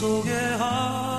속에 하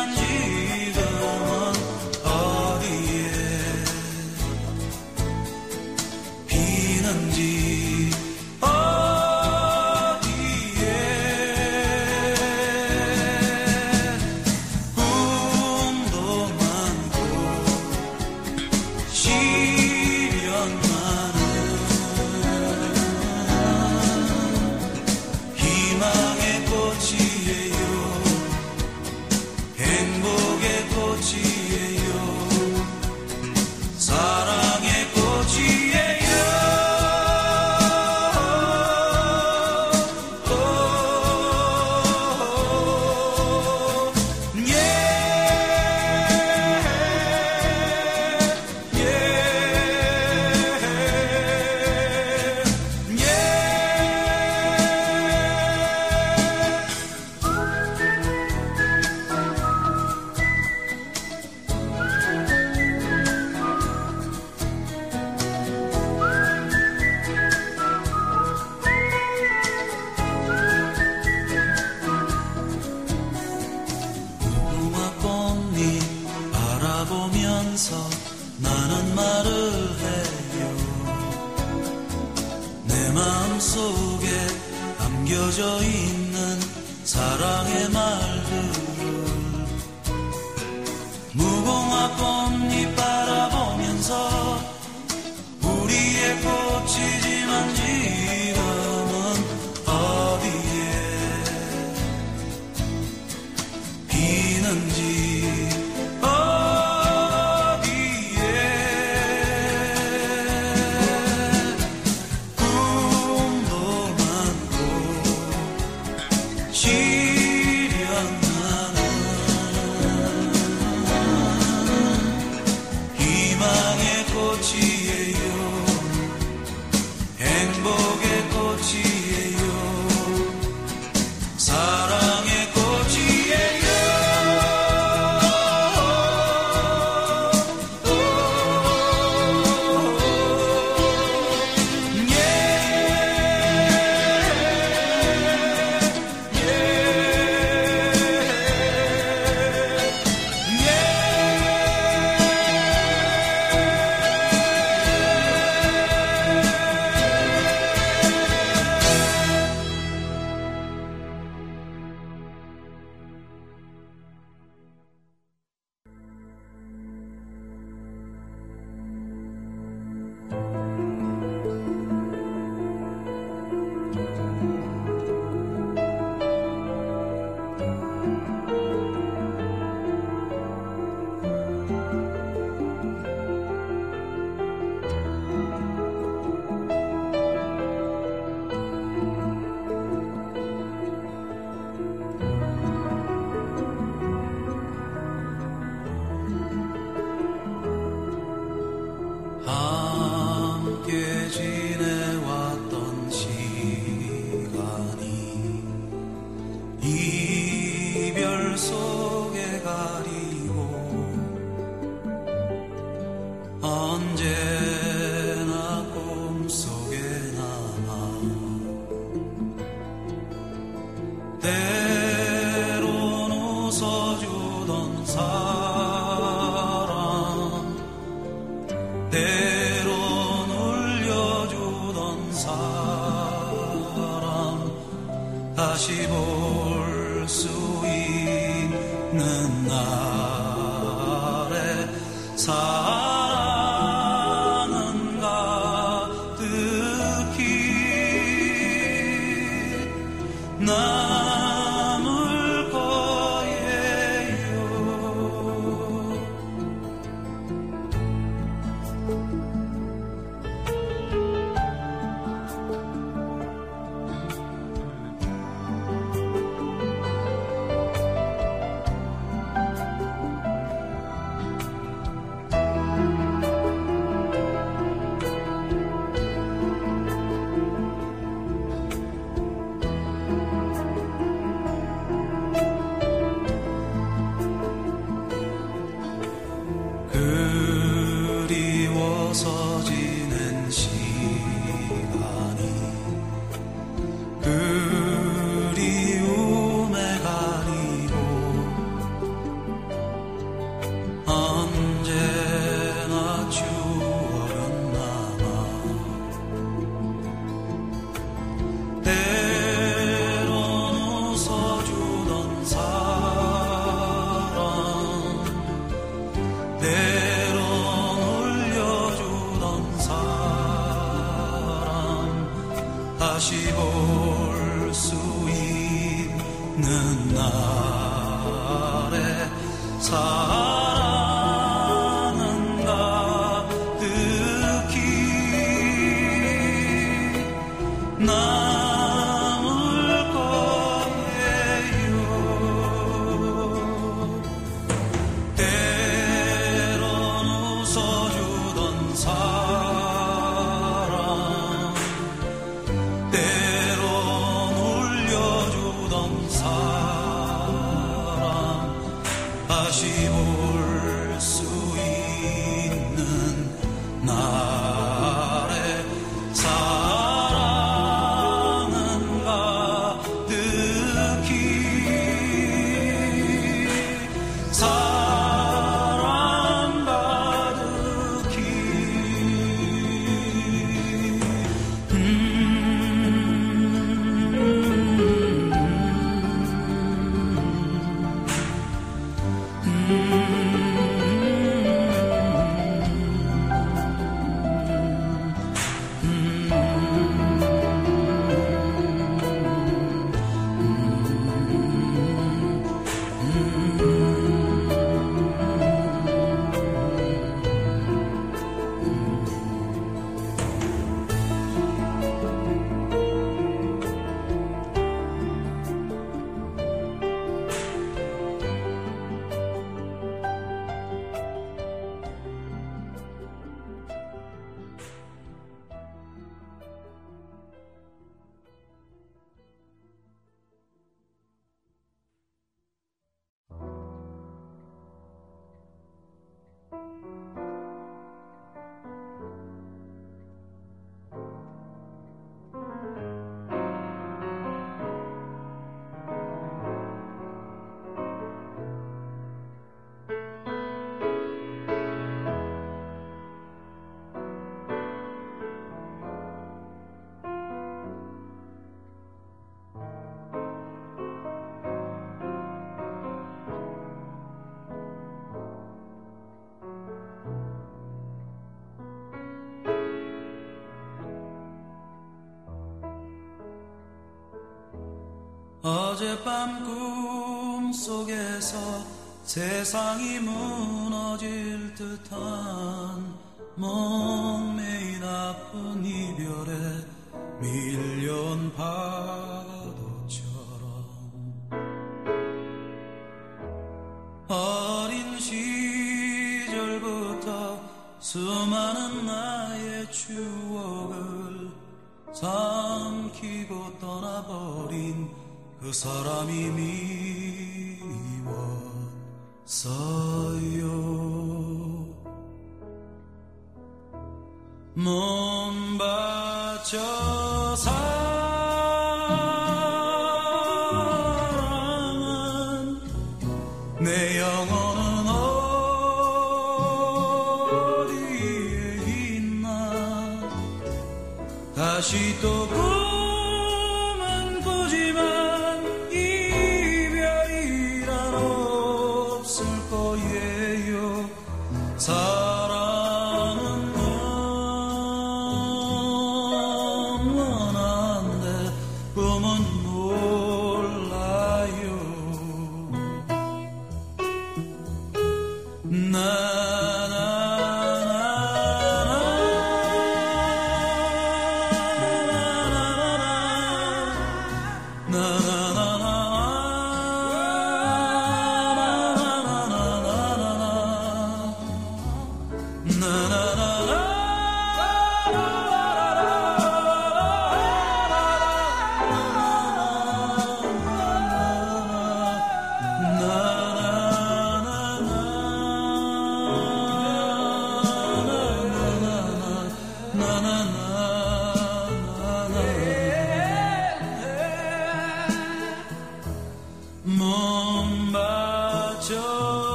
꽃이 하면서 나는 말을 해요. 내 마음속에 담겨져 있는 사랑의 말. 어젯밤 꿈속에서 세상이 무너질 듯한 멍매인 아픈 이별에 밀려온 밤. 그 사람이 미웠어요. 몸 바쳐 사랑한 내 영혼은 어디에 있나? 다시 또